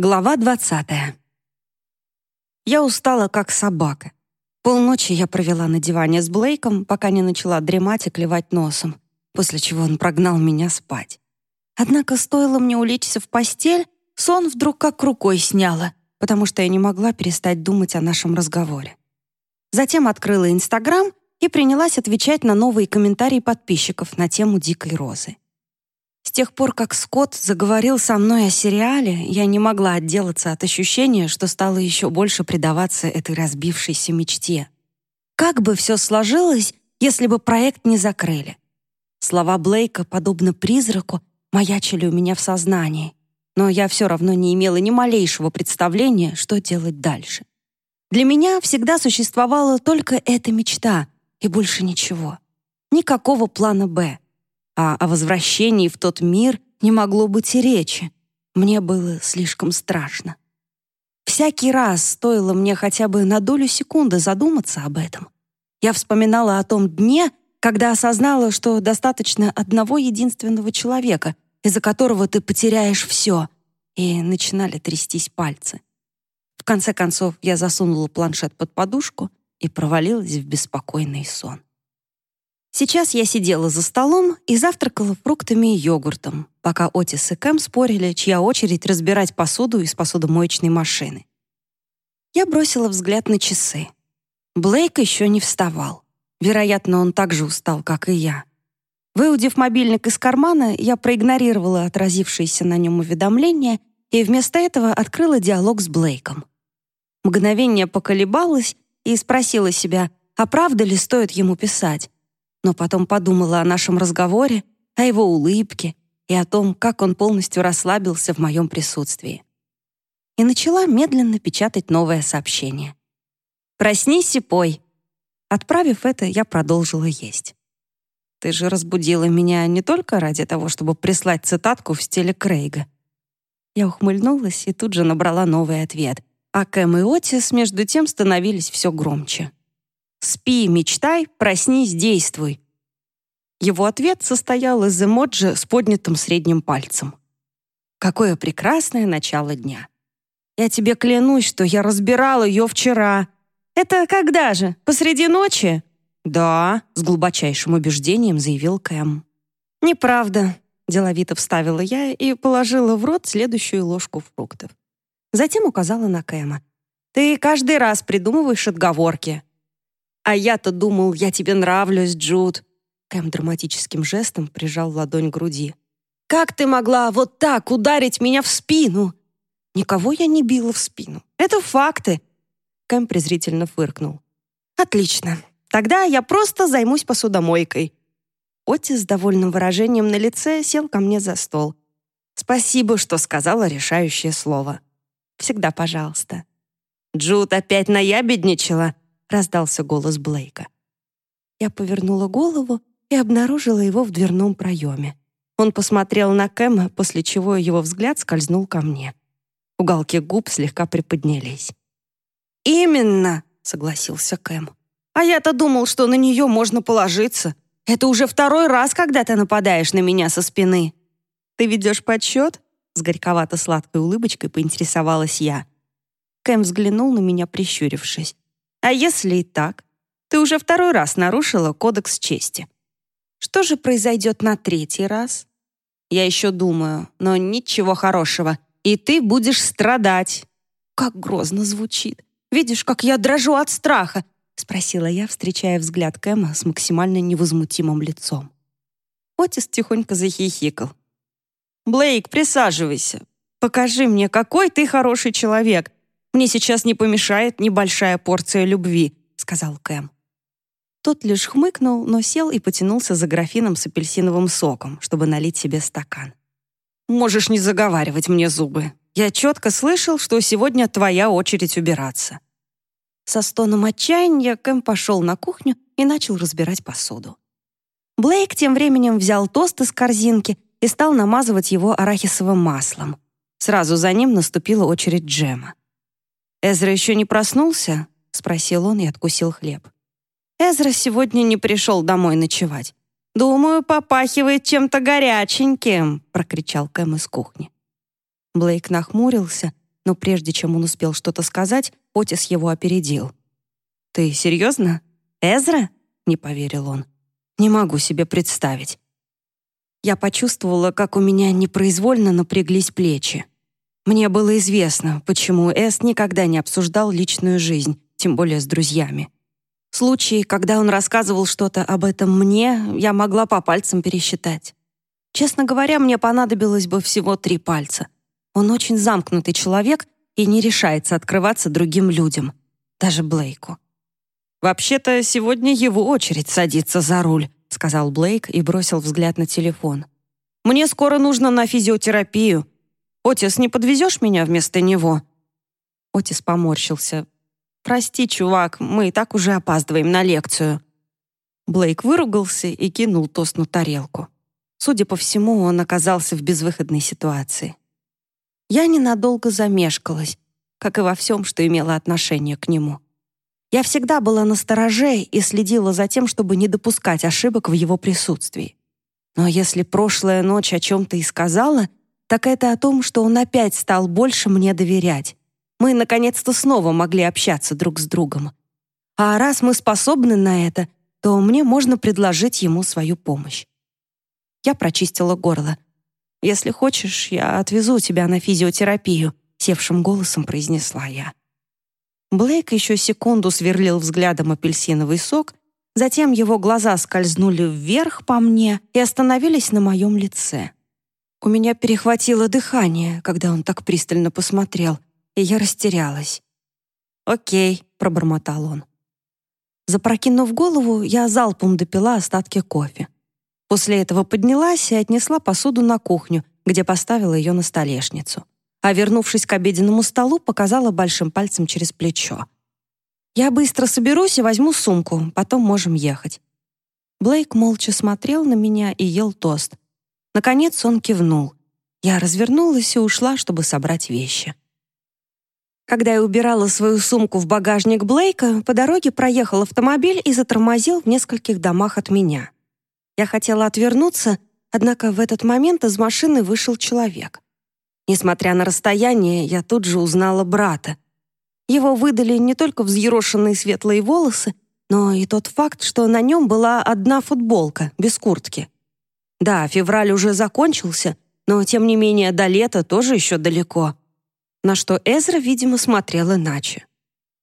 Глава 20. Я устала, как собака. Полночи я провела на диване с Блейком, пока не начала дремать и клевать носом, после чего он прогнал меня спать. Однако стоило мне улечься в постель, сон вдруг как рукой сняло, потому что я не могла перестать думать о нашем разговоре. Затем открыла Инстаграм и принялась отвечать на новые комментарии подписчиков на тему «Дикой розы». С тех пор, как Скотт заговорил со мной о сериале, я не могла отделаться от ощущения, что стала еще больше предаваться этой разбившейся мечте. Как бы все сложилось, если бы проект не закрыли? Слова Блейка, подобно призраку, маячили у меня в сознании, но я все равно не имела ни малейшего представления, что делать дальше. Для меня всегда существовала только эта мечта и больше ничего. Никакого плана «Б» а о возвращении в тот мир не могло быть и речи. Мне было слишком страшно. Всякий раз стоило мне хотя бы на долю секунды задуматься об этом. Я вспоминала о том дне, когда осознала, что достаточно одного единственного человека, из-за которого ты потеряешь все, и начинали трястись пальцы. В конце концов, я засунула планшет под подушку и провалилась в беспокойный сон. Сейчас я сидела за столом и завтракала фруктами и йогуртом, пока Отис и Кэм спорили, чья очередь разбирать посуду из посудомоечной машины. Я бросила взгляд на часы. Блейк еще не вставал. Вероятно, он так же устал, как и я. Выудив мобильник из кармана, я проигнорировала отразившееся на нем уведомление и вместо этого открыла диалог с Блейком. Мгновение поколебалась и спросила себя, а правда ли стоит ему писать, но потом подумала о нашем разговоре, о его улыбке и о том, как он полностью расслабился в моем присутствии. И начала медленно печатать новое сообщение. «Проснись и пой». Отправив это, я продолжила есть. «Ты же разбудила меня не только ради того, чтобы прислать цитатку в стиле Крейга». Я ухмыльнулась и тут же набрала новый ответ, а Кэм и Отис между тем становились все громче. «Спи, мечтай, проснись, действуй». Его ответ состоял из эмоджи с поднятым средним пальцем. Какое прекрасное начало дня. Я тебе клянусь, что я разбирал ее вчера. Это когда же? Посреди ночи? Да, с глубочайшим убеждением заявил Кэм. Неправда, деловито вставила я и положила в рот следующую ложку фруктов. Затем указала на Кэма. Ты каждый раз придумываешь отговорки. «А я-то думал, я тебе нравлюсь, Джуд!» Кэм драматическим жестом прижал ладонь к груди. «Как ты могла вот так ударить меня в спину?» «Никого я не била в спину. Это факты!» Кэм презрительно фыркнул. «Отлично. Тогда я просто займусь посудомойкой». Отис с довольным выражением на лице сел ко мне за стол. «Спасибо, что сказала решающее слово. Всегда пожалуйста». Джуд опять наябедничала раздался голос Блейка. Я повернула голову и обнаружила его в дверном проеме. Он посмотрел на Кэма, после чего его взгляд скользнул ко мне. Уголки губ слегка приподнялись. «Именно!» — согласился Кэм. «А я-то думал, что на нее можно положиться. Это уже второй раз, когда ты нападаешь на меня со спины. Ты ведешь подсчет?» С горьковато-сладкой улыбочкой поинтересовалась я. Кэм взглянул на меня, прищурившись. А если и так? Ты уже второй раз нарушила кодекс чести. Что же произойдет на третий раз? Я еще думаю, но ничего хорошего. И ты будешь страдать. Как грозно звучит. Видишь, как я дрожу от страха? Спросила я, встречая взгляд Кэма с максимально невозмутимым лицом. Отис тихонько захихикал. «Блейк, присаживайся. Покажи мне, какой ты хороший человек. Мне сейчас не помешает небольшая порция любви», — сказал Кэм. Тот лишь хмыкнул, но сел и потянулся за графином с апельсиновым соком, чтобы налить себе стакан. «Можешь не заговаривать мне зубы. Я четко слышал, что сегодня твоя очередь убираться». Со стоном отчаяния Кэм пошел на кухню и начал разбирать посуду. Блейк тем временем взял тост из корзинки и стал намазывать его арахисовым маслом. Сразу за ним наступила очередь джема. «Эзра еще не проснулся?» — спросил он и откусил хлеб. «Эзра сегодня не пришел домой ночевать. Думаю, попахивает чем-то горяченьким», — прокричал Кэм из кухни. Блейк нахмурился, Но прежде чем он успел что-то сказать, Отис его опередил. «Ты серьезно? Эзра?» — не поверил он. «Не могу себе представить». Я почувствовала, как у меня непроизвольно напряглись плечи. Мне было известно, почему Эс никогда не обсуждал личную жизнь, тем более с друзьями. Случаи, когда он рассказывал что-то об этом мне, я могла по пальцам пересчитать. Честно говоря, мне понадобилось бы всего три пальца. Он очень замкнутый человек и не решается открываться другим людям, даже Блейку. «Вообще-то сегодня его очередь садиться за руль», сказал Блейк и бросил взгляд на телефон. «Мне скоро нужно на физиотерапию. Отис, не подвезешь меня вместо него?» Отис поморщился. «Прости, чувак, мы и так уже опаздываем на лекцию». Блейк выругался и кинул тост на тарелку. Судя по всему, он оказался в безвыходной ситуации. Я ненадолго замешкалась, как и во всем, что имело отношение к нему. Я всегда была на стороже и следила за тем, чтобы не допускать ошибок в его присутствии. Но если прошлая ночь о чем-то и сказала, так это о том, что он опять стал больше мне доверять. Мы, наконец-то, снова могли общаться друг с другом. А раз мы способны на это, то мне можно предложить ему свою помощь. Я прочистила горло. «Если хочешь, я отвезу тебя на физиотерапию», — севшим голосом произнесла я. Блейк еще секунду сверлил взглядом апельсиновый сок, затем его глаза скользнули вверх по мне и остановились на моем лице. У меня перехватило дыхание, когда он так пристально посмотрел, и я растерялась. «Окей», — пробормотал он. Запрокинув голову, я залпом допила остатки кофе. После этого поднялась и отнесла посуду на кухню, где поставила ее на столешницу. А вернувшись к обеденному столу, показала большим пальцем через плечо. «Я быстро соберусь и возьму сумку, потом можем ехать». Блейк молча смотрел на меня и ел тост — Наконец он кивнул. Я развернулась и ушла, чтобы собрать вещи. Когда я убирала свою сумку в багажник Блейка, по дороге проехал автомобиль и затормозил в нескольких домах от меня. Я хотела отвернуться, однако в этот момент из машины вышел человек. Несмотря на расстояние, я тут же узнала брата. Его выдали не только взъерошенные светлые волосы, но и тот факт, что на нем была одна футболка, без куртки. Да, февраль уже закончился, но, тем не менее, до лета тоже еще далеко. На что Эзра, видимо, смотрел иначе.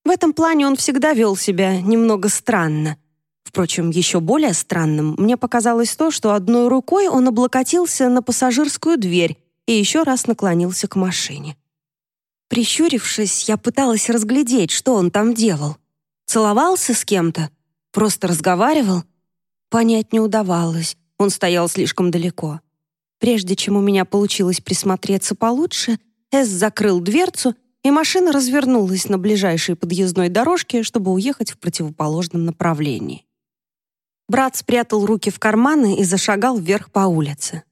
В этом плане он всегда вел себя немного странно. Впрочем, еще более странным мне показалось то, что одной рукой он облокотился на пассажирскую дверь и еще раз наклонился к машине. Прищурившись, я пыталась разглядеть, что он там делал. Целовался с кем-то? Просто разговаривал? Понять не удавалось. Он стоял слишком далеко. Прежде чем у меня получилось присмотреться получше, Эс закрыл дверцу, и машина развернулась на ближайшей подъездной дорожке, чтобы уехать в противоположном направлении. Брат спрятал руки в карманы и зашагал вверх по улице.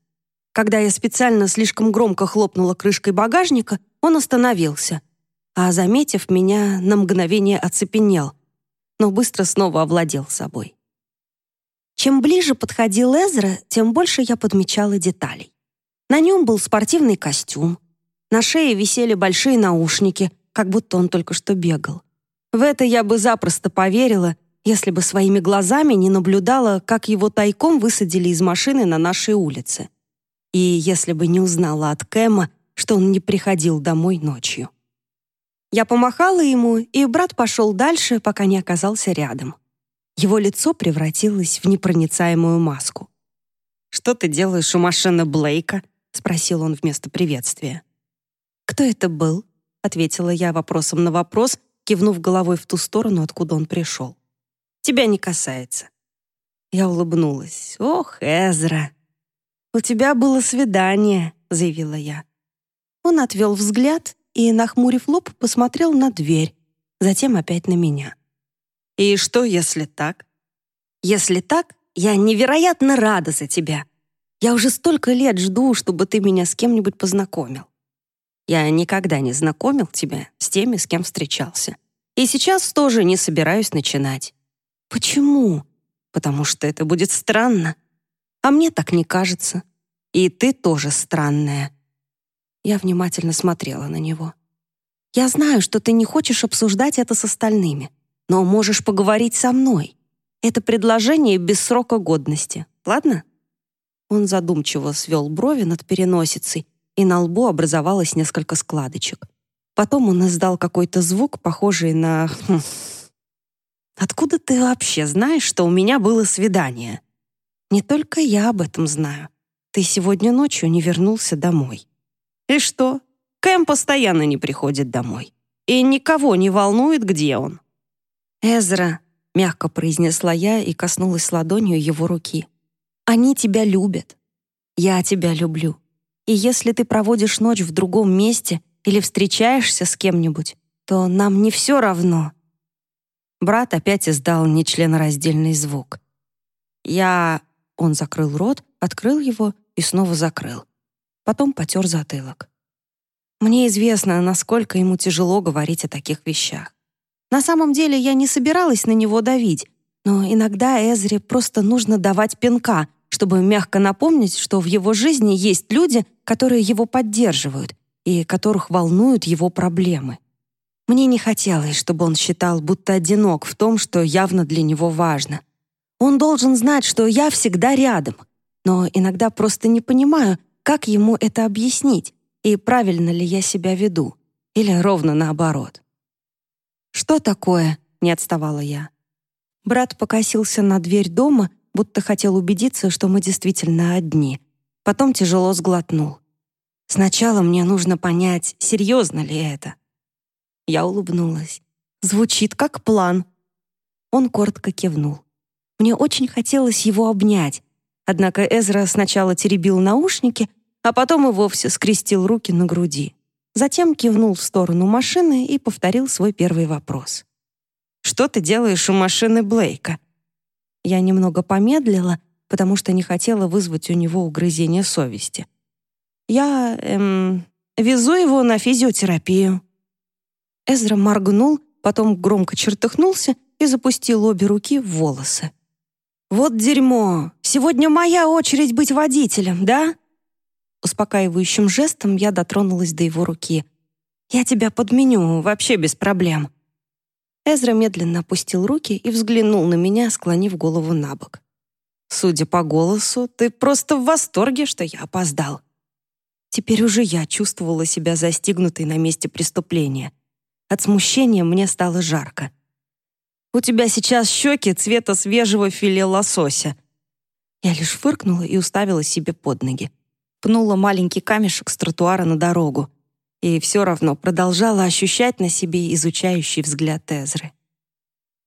Когда я специально слишком громко хлопнула крышкой багажника, он остановился, а, заметив меня, на мгновение оцепенел, но быстро снова овладел собой. Чем ближе подходил Эзра, тем больше я подмечала деталей. На нем был спортивный костюм. На шее висели большие наушники, как будто он только что бегал. В это я бы запросто поверила, если бы своими глазами не наблюдала, как его тайком высадили из машины на нашей улице. И если бы не узнала от Кэма, что он не приходил домой ночью. Я помахала ему, и брат пошел дальше, пока не оказался рядом. Его лицо превратилось в непроницаемую маску. «Что ты делаешь у машины Блейка?» — спросил он вместо приветствия. «Кто это был?» — ответила я вопросом на вопрос, кивнув головой в ту сторону, откуда он пришел. «Тебя не касается». Я улыбнулась. «Ох, Эзра!» «У тебя было свидание», — заявила я. Он отвел взгляд и, нахмурив лоб, посмотрел на дверь, затем опять на меня. И что, если так? Если так, я невероятно рада за тебя. Я уже столько лет жду, чтобы ты меня с кем-нибудь познакомил. Я никогда не знакомил тебя с теми, с кем встречался. И сейчас тоже не собираюсь начинать. Почему? Потому что это будет странно. А мне так не кажется. И ты тоже странная. Я внимательно смотрела на него. Я знаю, что ты не хочешь обсуждать это с остальными, но можешь поговорить со мной. Это предложение без срока годности, ладно?» Он задумчиво свел брови над переносицей, и на лбу образовалось несколько складочек. Потом он издал какой-то звук, похожий на... Хм. «Откуда ты вообще знаешь, что у меня было свидание?» «Не только я об этом знаю. Ты сегодня ночью не вернулся домой». «И что? Кэм постоянно не приходит домой. И никого не волнует, где он». «Эзра», — мягко произнесла я и коснулась ладонью его руки. «Они тебя любят. Я тебя люблю. И если ты проводишь ночь в другом месте или встречаешься с кем-нибудь, то нам не все равно». Брат опять издал нечленораздельный звук. «Я...» — он закрыл рот, открыл его и снова закрыл. Потом потер затылок. Мне известно, насколько ему тяжело говорить о таких вещах. На самом деле я не собиралась на него давить, но иногда Эзре просто нужно давать пинка, чтобы мягко напомнить, что в его жизни есть люди, которые его поддерживают и которых волнуют его проблемы. Мне не хотелось, чтобы он считал, будто одинок в том, что явно для него важно. Он должен знать, что я всегда рядом, но иногда просто не понимаю, как ему это объяснить и правильно ли я себя веду, или ровно наоборот. «Что такое?» — не отставала я. Брат покосился на дверь дома, будто хотел убедиться, что мы действительно одни. Потом тяжело сглотнул. Сначала мне нужно понять, серьезно ли это. Я улыбнулась. Звучит как план. Он коротко кивнул. Мне очень хотелось его обнять, однако Эзра сначала теребил наушники, а потом и вовсе скрестил руки на груди. Затем кивнул в сторону машины и повторил свой первый вопрос. «Что ты делаешь у машины Блейка?» Я немного помедлила, потому что не хотела вызвать у него угрызение совести. «Я, эм, везу его на физиотерапию». Эзра моргнул, потом громко чертыхнулся и запустил обе руки в волосы. «Вот дерьмо! Сегодня моя очередь быть водителем, да?» Успокаивающим жестом я дотронулась до его руки. «Я тебя подменю, вообще без проблем». Эзра медленно опустил руки и взглянул на меня, склонив голову на бок. «Судя по голосу, ты просто в восторге, что я опоздал». Теперь уже я чувствовала себя застигнутой на месте преступления. От смущения мне стало жарко. «У тебя сейчас щеки цвета свежего филе лосося». Я лишь фыркнула и уставила себе под ноги. Пнула маленький камешек с тротуара на дорогу и все равно продолжала ощущать на себе изучающий взгляд Эзры.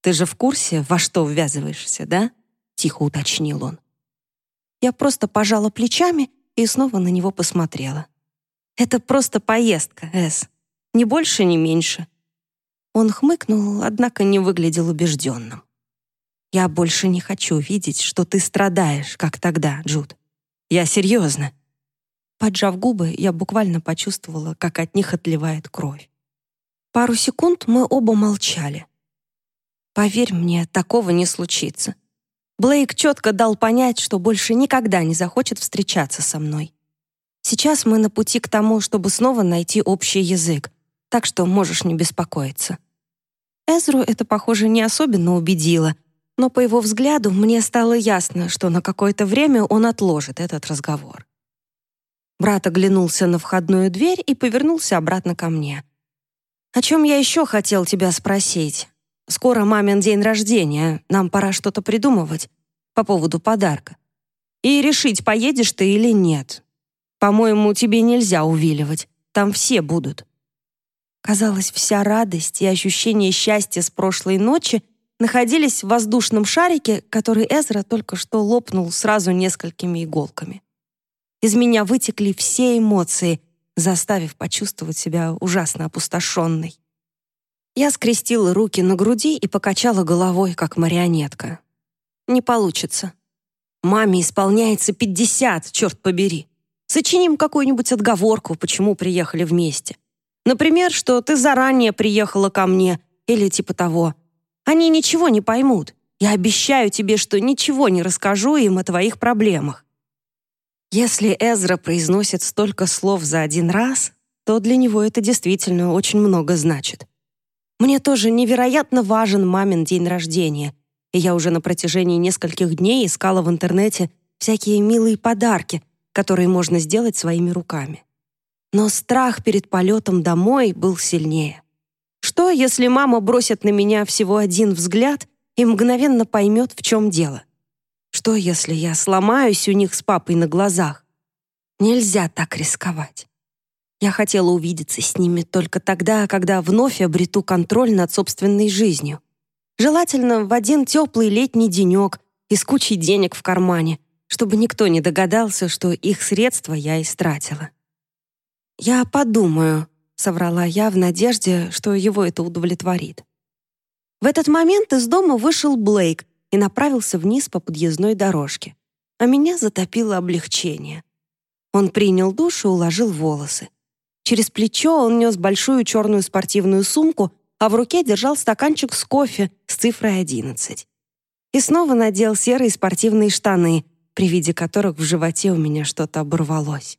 «Ты же в курсе, во что ввязываешься, да?» — тихо уточнил он. Я просто пожала плечами и снова на него посмотрела. «Это просто поездка, Эс. Ни больше, ни меньше». Он хмыкнул, однако не выглядел убежденным. «Я больше не хочу видеть, что ты страдаешь, как тогда, Джуд. Я серьезно. Поджав губы, я буквально почувствовала, как от них отливает кровь. Пару секунд мы оба молчали. «Поверь мне, такого не случится». Блейк четко дал понять, что больше никогда не захочет встречаться со мной. Сейчас мы на пути к тому, чтобы снова найти общий язык, так что можешь не беспокоиться. Эзру это, похоже, не особенно убедило, но по его взгляду мне стало ясно, что на какое-то время он отложит этот разговор. Брат оглянулся на входную дверь и повернулся обратно ко мне. «О чем я еще хотел тебя спросить? Скоро мамин день рождения, нам пора что-то придумывать по поводу подарка. И решить, поедешь ты или нет. По-моему, тебе нельзя увиливать, там все будут». Казалось, вся радость и ощущение счастья с прошлой ночи находились в воздушном шарике, который Эзра только что лопнул сразу несколькими иголками. Из меня вытекли все эмоции, заставив почувствовать себя ужасно опустошенной. Я скрестила руки на груди и покачала головой, как марионетка. Не получится. Маме исполняется пятьдесят, черт побери. Сочиним какую-нибудь отговорку, почему приехали вместе. Например, что ты заранее приехала ко мне или типа того. Они ничего не поймут. Я обещаю тебе, что ничего не расскажу им о твоих проблемах. Если Эзра произносит столько слов за один раз, то для него это действительно очень много значит. Мне тоже невероятно важен мамин день рождения, и я уже на протяжении нескольких дней искала в интернете всякие милые подарки, которые можно сделать своими руками. Но страх перед полетом домой был сильнее. Что, если мама бросит на меня всего один взгляд и мгновенно поймет, в чем дело? Что, если я сломаюсь у них с папой на глазах? Нельзя так рисковать. Я хотела увидеться с ними только тогда, когда вновь обрету контроль над собственной жизнью. Желательно в один теплый летний денек и с кучей денег в кармане, чтобы никто не догадался, что их средства я истратила. «Я подумаю», — соврала я в надежде, что его это удовлетворит. В этот момент из дома вышел Блейк и направился вниз по подъездной дорожке, а меня затопило облегчение. Он принял душ и уложил волосы. Через плечо он нес большую черную спортивную сумку, а в руке держал стаканчик с кофе с цифрой 11. И снова надел серые спортивные штаны, при виде которых в животе у меня что-то оборвалось.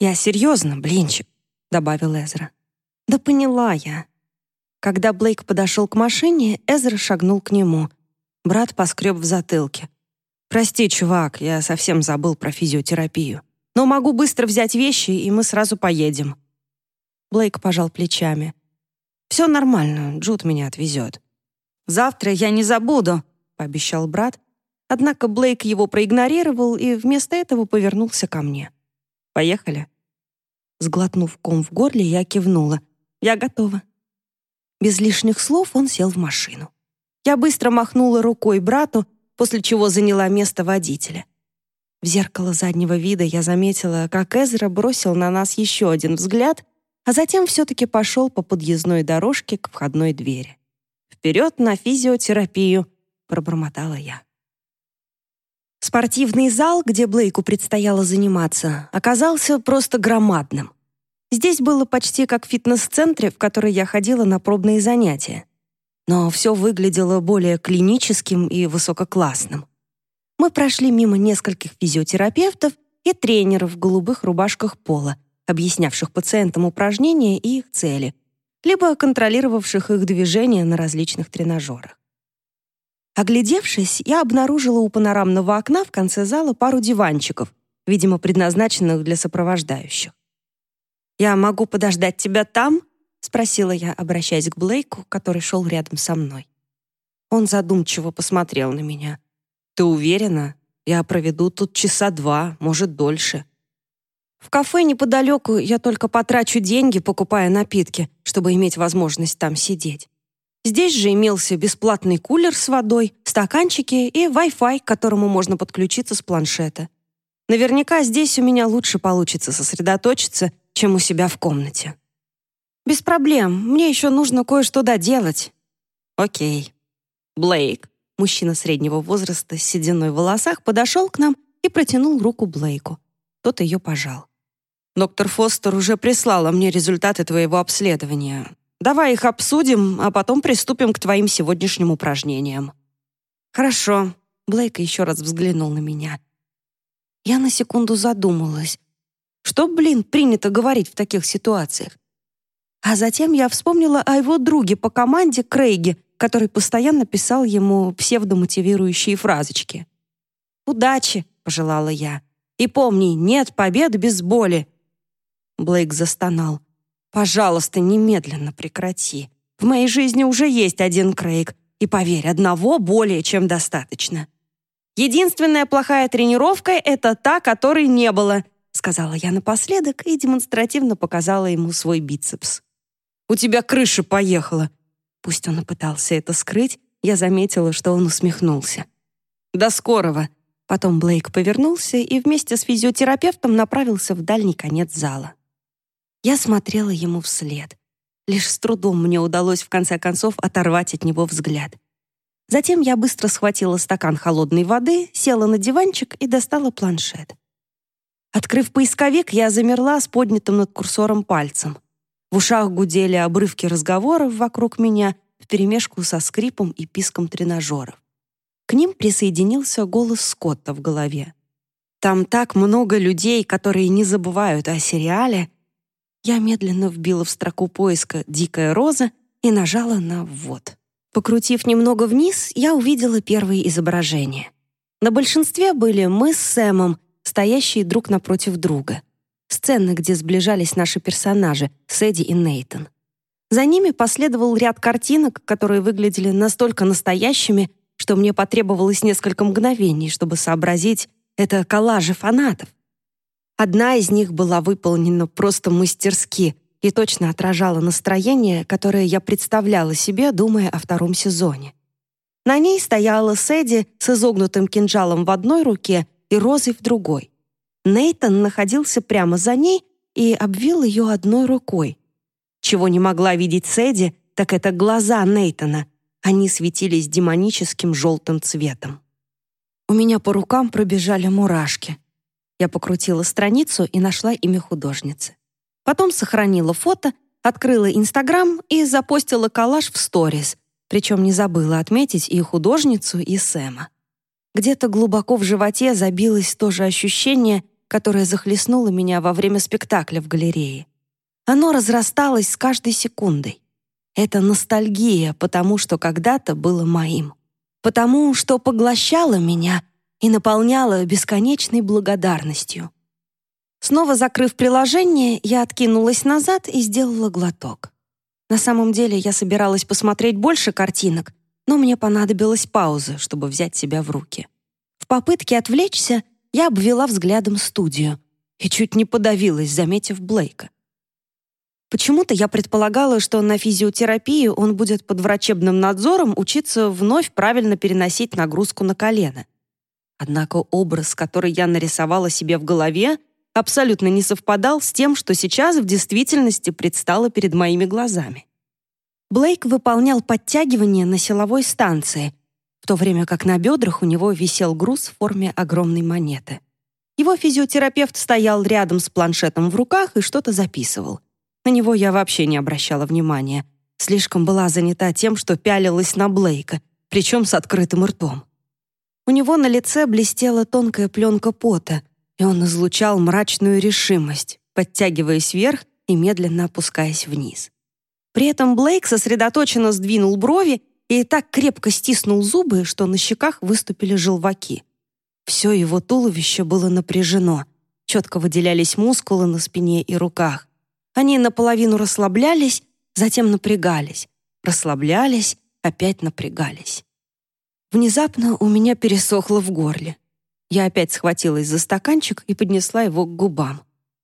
«Я серьезно, блинчик», — добавил Эзра. «Да поняла я». Когда Блейк подошел к машине, Эзра шагнул к нему. Брат поскреб в затылке. «Прости, чувак, я совсем забыл про физиотерапию. Но могу быстро взять вещи, и мы сразу поедем». Блейк пожал плечами. «Все нормально, Джуд меня отвезет». «Завтра я не забуду», — пообещал брат. Однако Блейк его проигнорировал и вместо этого повернулся ко мне. «Поехали». Сглотнув ком в горле, я кивнула. «Я готова». Без лишних слов он сел в машину. Я быстро махнула рукой брату, после чего заняла место водителя. В зеркало заднего вида я заметила, как Эзра бросил на нас еще один взгляд, а затем все-таки пошел по подъездной дорожке к входной двери. «Вперед на физиотерапию!» — пробормотала я. Спортивный зал, где Блейку предстояло заниматься, оказался просто громадным. Здесь было почти как в фитнес-центре, в который я ходила на пробные занятия. Но все выглядело более клиническим и высококлассным. Мы прошли мимо нескольких физиотерапевтов и тренеров в голубых рубашках пола, объяснявших пациентам упражнения и их цели, либо контролировавших их движения на различных тренажерах. Оглядевшись, я обнаружила у панорамного окна в конце зала пару диванчиков, видимо, предназначенных для сопровождающих. «Я могу подождать тебя там?» — спросила я, обращаясь к Блейку, который шел рядом со мной. Он задумчиво посмотрел на меня. «Ты уверена? Я проведу тут часа два, может, дольше». В кафе неподалеку я только потрачу деньги, покупая напитки, чтобы иметь возможность там сидеть. Здесь же имелся бесплатный кулер с водой, стаканчики и Wi-Fi, к которому можно подключиться с планшета. Наверняка здесь у меня лучше получится сосредоточиться, чем у себя в комнате. Без проблем, мне еще нужно кое-что доделать. Окей. Блейк, мужчина среднего возраста с сединой в волосах, подошел к нам и протянул руку Блейку. Тот ее пожал. Доктор Фостер уже прислала мне результаты твоего обследования. Давай их обсудим, а потом приступим к твоим сегодняшним упражнениям». «Хорошо», — Блейк еще раз взглянул на меня. Я на секунду задумалась. Что, блин, принято говорить в таких ситуациях? А затем я вспомнила о его друге по команде Крейге, который постоянно писал ему псевдомотивирующие фразочки. «Удачи», — пожелала я. «И помни, нет побед без боли». Блейк застонал. Пожалуйста, немедленно прекрати. В моей жизни уже есть один Крейг, и поверь, одного более чем достаточно. Единственная плохая тренировка — это та, которой не было, сказала я напоследок и демонстративно показала ему свой бицепс. У тебя крыша поехала. Пусть он и пытался это скрыть, я заметила, что он усмехнулся. До скорого. Потом Блейк повернулся и вместе с физиотерапевтом направился в дальний конец зала. Я смотрела ему вслед. Лишь с трудом мне удалось в конце концов оторвать от него взгляд. Затем я быстро схватила стакан холодной воды, села на диванчик и достала планшет. Открыв поисковик, я замерла с поднятым над курсором пальцем. В ушах гудели обрывки разговоров вокруг меня вперемешку со скрипом и писком тренажеров. К ним присоединился голос Скотта в голове. «Там так много людей, которые не забывают о сериале», Я медленно вбила в строку поиска «Дикая роза» и нажала на «Ввод». Покрутив немного вниз, я увидела первые изображения. На большинстве были мы с Сэмом, стоящие друг напротив друга. Сцены, где сближались наши персонажи, Сэдди и Нейтон. За ними последовал ряд картинок, которые выглядели настолько настоящими, что мне потребовалось несколько мгновений, чтобы сообразить, это коллажи фанатов. Одна из них была выполнена просто мастерски и точно отражала настроение, которое я представляла себе, думая о втором сезоне. На ней стояла Сэдди с изогнутым кинжалом в одной руке и розой в другой. Нейтон находился прямо за ней и обвил ее одной рукой. Чего не могла видеть Сэдди, так это глаза Нейтона. Они светились демоническим желтым цветом. У меня по рукам пробежали мурашки. Я покрутила страницу и нашла имя художницы. Потом сохранила фото, открыла Инстаграм и запостила коллаж в сторис, причем не забыла отметить и художницу, и Сэма. Где-то глубоко в животе забилось то же ощущение, которое захлестнуло меня во время спектакля в галерее. Оно разрасталось с каждой секундой. Это ностальгия, потому что когда-то было моим. Потому что поглощало меня — и наполняла бесконечной благодарностью. Снова закрыв приложение, я откинулась назад и сделала глоток. На самом деле я собиралась посмотреть больше картинок, но мне понадобилась пауза, чтобы взять себя в руки. В попытке отвлечься я обвела взглядом студию и чуть не подавилась, заметив Блейка. Почему-то я предполагала, что на физиотерапии он будет под врачебным надзором учиться вновь правильно переносить нагрузку на колено. Однако образ, который я нарисовала себе в голове, абсолютно не совпадал с тем, что сейчас в действительности предстало перед моими глазами. Блейк выполнял подтягивания на силовой станции, в то время как на бедрах у него висел груз в форме огромной монеты. Его физиотерапевт стоял рядом с планшетом в руках и что-то записывал. На него я вообще не обращала внимания. Слишком была занята тем, что пялилась на Блейка, причем с открытым ртом. У него на лице блестела тонкая пленка пота, и он излучал мрачную решимость, подтягиваясь вверх и медленно опускаясь вниз. При этом Блейк сосредоточенно сдвинул брови и так крепко стиснул зубы, что на щеках выступили желваки. Все его туловище было напряжено, четко выделялись мускулы на спине и руках. Они наполовину расслаблялись, затем напрягались, расслаблялись, опять напрягались. Внезапно у меня пересохло в горле. Я опять схватилась за стаканчик и поднесла его к губам.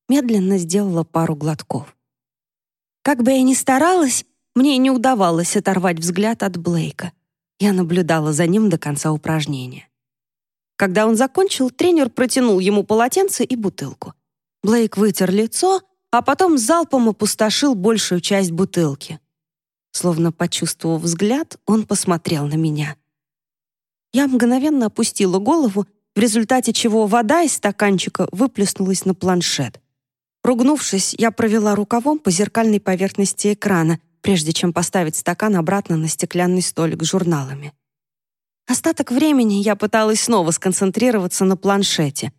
Медленно сделала пару глотков. Как бы я ни старалась, мне не удавалось оторвать взгляд от Блейка. Я наблюдала за ним до конца упражнения. Когда он закончил, тренер протянул ему полотенце и бутылку. Блейк вытер лицо, а потом залпом опустошил большую часть бутылки. Словно почувствовав взгляд, он посмотрел на меня. Я мгновенно опустила голову, в результате чего вода из стаканчика выплеснулась на планшет. Ругнувшись, я провела рукавом по зеркальной поверхности экрана, прежде чем поставить стакан обратно на стеклянный столик с журналами. Остаток времени я пыталась снова сконцентрироваться на планшете.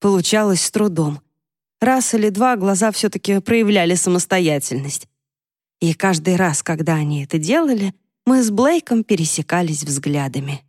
Получалось с трудом. Раз или два глаза все-таки проявляли самостоятельность. И каждый раз, когда они это делали, мы с Блейком пересекались взглядами.